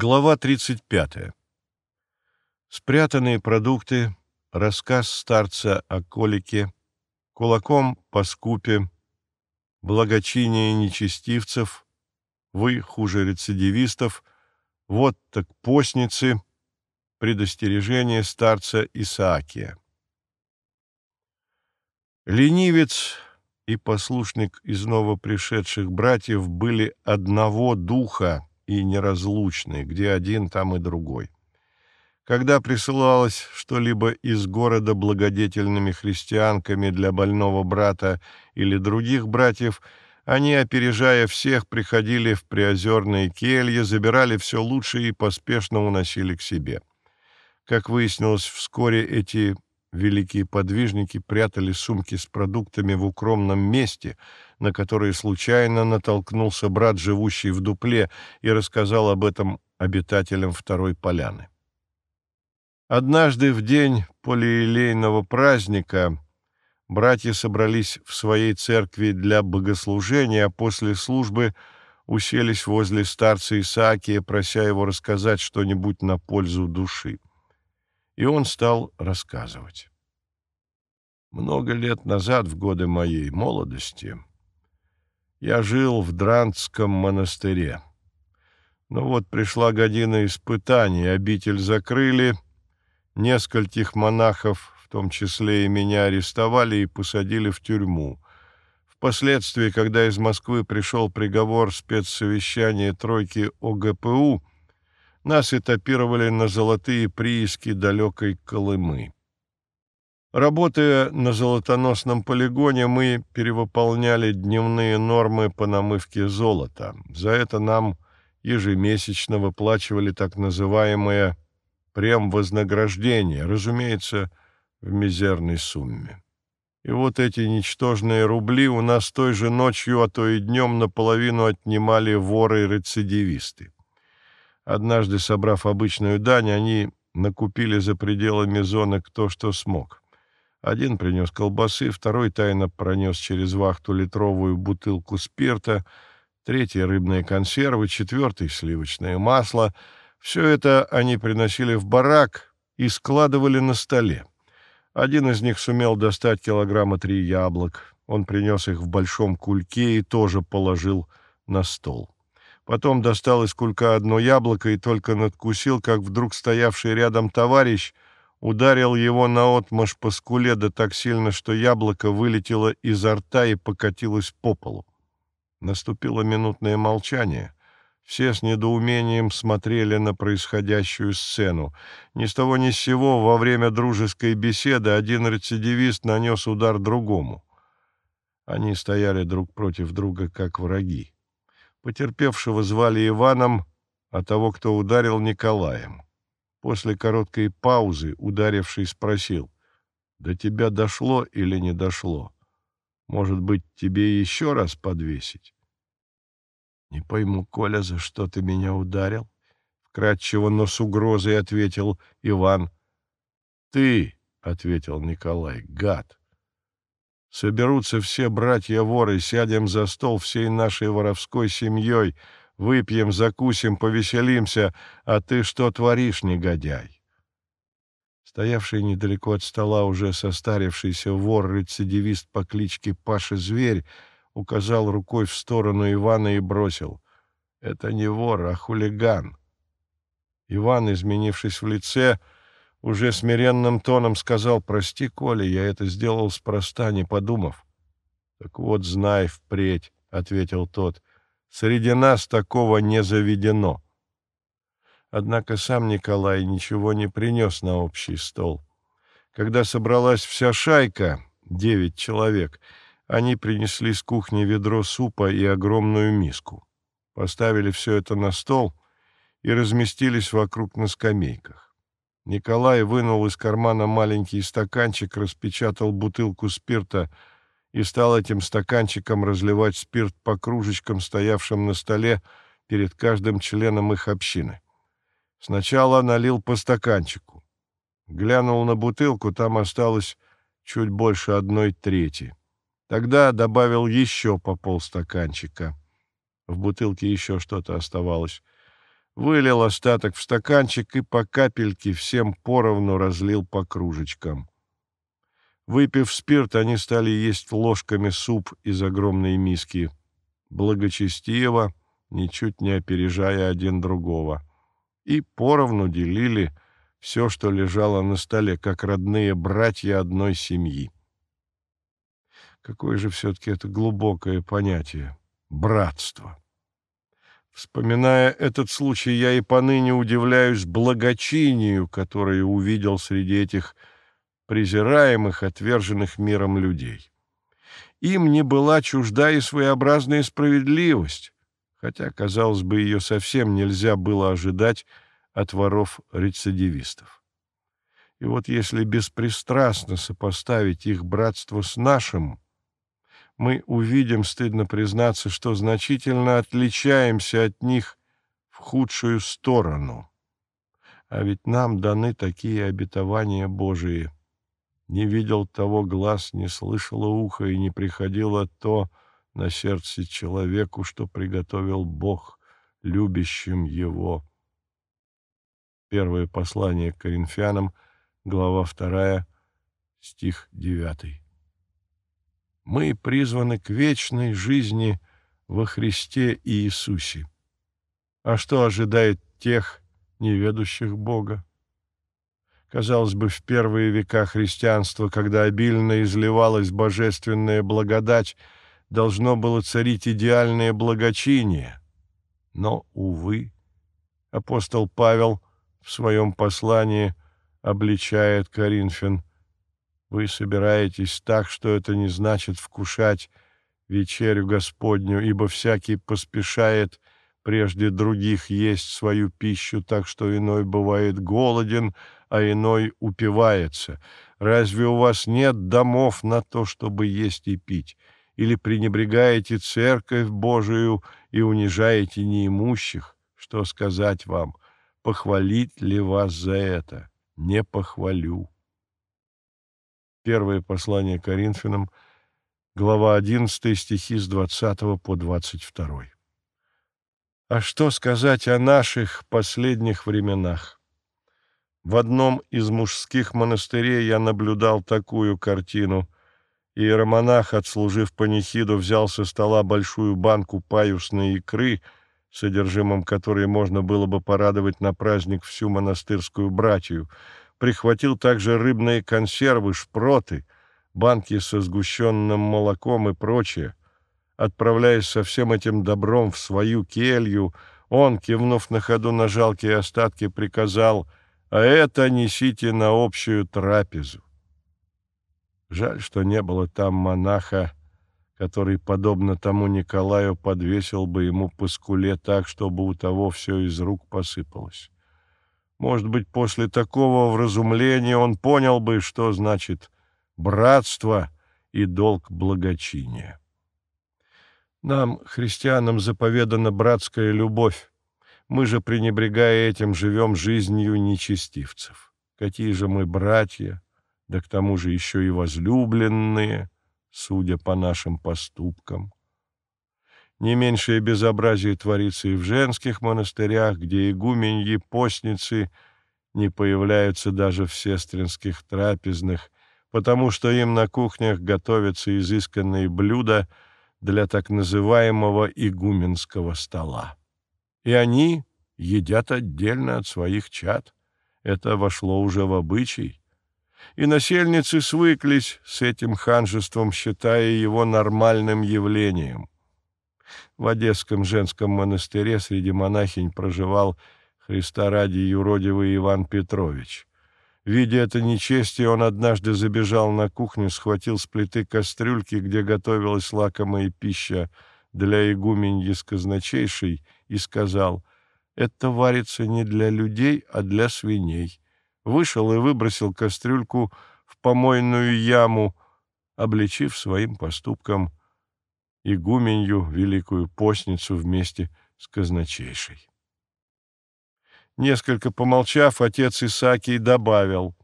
Глава 35. Спрятанные продукты, рассказ старца о колике, кулаком по скупе, благочиние нечестивцев, вы хуже рецидивистов, вот так постницы, предостережение старца Исаакия. Ленивец и послушник из новопришедших братьев были одного духа и неразлучны, где один, там и другой. Когда присылалось что-либо из города благодетельными христианками для больного брата или других братьев, они, опережая всех, приходили в приозерные кельи, забирали все лучшее и поспешно уносили к себе. Как выяснилось, вскоре эти великие подвижники прятали сумки с продуктами в укромном месте, на которые случайно натолкнулся брат, живущий в дупле, и рассказал об этом обитателям второй поляны. Однажды в день полиелейного праздника братья собрались в своей церкви для богослужения, а после службы уселись возле старца Исаакия, прося его рассказать что-нибудь на пользу души. И он стал рассказывать. Много лет назад, в годы моей молодости, я жил в Дрантском монастыре. Но вот пришла година испытаний, обитель закрыли — Нескольких монахов, в том числе и меня, арестовали и посадили в тюрьму. Впоследствии, когда из Москвы пришел приговор спецсовещания тройки ОГПУ, нас этапировали на золотые прииски далекой Колымы. Работая на золотоносном полигоне, мы перевыполняли дневные нормы по намывке золота. За это нам ежемесячно выплачивали так называемое прям вознаграждение, разумеется, в мизерной сумме. И вот эти ничтожные рубли у нас той же ночью, а то и днем наполовину отнимали воры-рецидивисты. Однажды, собрав обычную дань, они накупили за пределами зоны кто что смог. Один принес колбасы, второй тайно пронес через вахту литровую бутылку спирта, третий — рыбные консервы, четвертый — сливочное масло — все это они приносили в барак и складывали на столе. Один из них сумел достать килограмма три яблок. Он принес их в большом кульке и тоже положил на стол. Потом достал из кулька одно яблоко и только надкусил, как вдруг стоявший рядом товарищ ударил его наотмашь по скуле да так сильно, что яблоко вылетело изо рта и покатилось по полу. Наступило минутное молчание — все с недоумением смотрели на происходящую сцену. Ни с того ни с сего во время дружеской беседы один рецидивист нанес удар другому. Они стояли друг против друга, как враги. Потерпевшего звали Иваном, а того, кто ударил, Николаем. После короткой паузы ударивший спросил, «До тебя дошло или не дошло? Может быть, тебе еще раз подвесить?» «Не пойму, Коля, за что ты меня ударил?» Вкратчиво, но с угрозой ответил Иван. «Ты», — ответил Николай, — «гад». Соберутся все братья-воры, сядем за стол всей нашей воровской семьей, выпьем, закусим, повеселимся, а ты что творишь, негодяй? Стоявший недалеко от стола уже состарившийся вор-рецидивист по кличке Паша Зверь указал рукой в сторону Ивана и бросил. «Это не вор, а хулиган». Иван, изменившись в лице, уже смиренным тоном сказал «Прости, Коля, я это сделал спроста, не подумав». «Так вот, знай впредь», — ответил тот, — «среди нас такого не заведено». Однако сам Николай ничего не принес на общий стол. Когда собралась вся шайка, девять человек, — они принесли с кухни ведро супа и огромную миску. Поставили все это на стол и разместились вокруг на скамейках. Николай вынул из кармана маленький стаканчик, распечатал бутылку спирта и стал этим стаканчиком разливать спирт по кружечкам, стоявшим на столе перед каждым членом их общины. Сначала налил по стаканчику. Глянул на бутылку, там осталось чуть больше одной трети. Тогда добавил еще по полстаканчика. В бутылке еще что-то оставалось. Вылил остаток в стаканчик и по капельке всем поровну разлил по кружечкам. Выпив спирт, они стали есть ложками суп из огромной миски, благочестиво, ничуть не опережая один другого, и поровну делили все, что лежало на столе, как родные братья одной семьи. Какое же все-таки это глубокое понятие — братство! Вспоминая этот случай, я и поныне удивляюсь благочинию, которое увидел среди этих презираемых, отверженных миром людей. Им не была чужда и своеобразная справедливость, хотя, казалось бы, ее совсем нельзя было ожидать от воров-рецидивистов. И вот если беспристрастно сопоставить их братство с нашим, мы увидим, стыдно признаться, что значительно отличаемся от них в худшую сторону. А ведь нам даны такие обетования Божии. Не видел того глаз, не слышало ухо, и не приходило то на сердце человеку, что приготовил Бог любящим его. Первое послание к Коринфянам, глава 2, стих 9. Мы призваны к вечной жизни во Христе Иисусе. А что ожидает тех, неведущих Бога? Казалось бы, в первые века христианства, когда обильно изливалась божественная благодать, должно было царить идеальное благочиние. Но, увы, апостол Павел в своем послании обличает Коринфян – вы собираетесь так, что это не значит вкушать вечерю Господню, ибо всякий поспешает прежде других есть свою пищу, так что иной бывает голоден, а иной упивается. Разве у вас нет домов на то, чтобы есть и пить? Или пренебрегаете церковь Божию и унижаете неимущих? Что сказать вам? Похвалить ли вас за это? Не похвалю. Первое послание Коринфянам, глава 11, стихи с 20 по 22. А что сказать о наших последних временах? В одном из мужских монастырей я наблюдал такую картину. Иеромонах, отслужив панихиду, взял со стола большую банку паюсной икры, содержимым которой можно было бы порадовать на праздник всю монастырскую братью — прихватил также рыбные консервы, шпроты, банки со сгущенным молоком и прочее. Отправляясь со всем этим добром в свою келью, он, кивнув на ходу на жалкие остатки, приказал «А это несите на общую трапезу». Жаль, что не было там монаха, который, подобно тому Николаю, подвесил бы ему по скуле так, чтобы у того все из рук посыпалось. Может быть, после такого вразумления он понял бы, что значит братство и долг благочиния. Нам, христианам, заповедана братская любовь. Мы же, пренебрегая этим, живем жизнью нечестивцев. Какие же мы братья, да к тому же еще и возлюбленные, судя по нашим поступкам. Не меньшее безобразие творится и в женских монастырях, где игуменьи, постницы не появляются даже в сестринских трапезных, потому что им на кухнях готовятся изысканные блюда для так называемого игуменского стола. И они едят отдельно от своих чад. Это вошло уже в обычай. И насельницы свыклись с этим ханжеством, считая его нормальным явлением. В Одесском женском монастыре среди монахинь проживал Христа ради юродивый Иван Петрович. Видя это нечестие, он однажды забежал на кухню, схватил с плиты кастрюльки, где готовилась лакомая пища для игуменьи с казначейшей, и сказал, «Это варится не для людей, а для свиней». Вышел и выбросил кастрюльку в помойную яму, обличив своим поступком игуменью Великую Постницу вместе с казначейшей. Несколько помолчав, отец Исаакий добавил,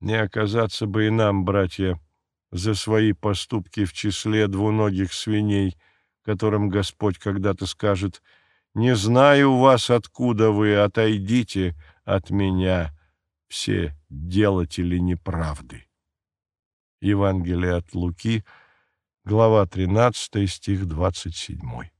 «Не оказаться бы и нам, братья, за свои поступки в числе двуногих свиней, которым Господь когда-то скажет, Не знаю вас, откуда вы, отойдите от меня, все делатели неправды. Евангелие от Луки, глава 13, стих 27.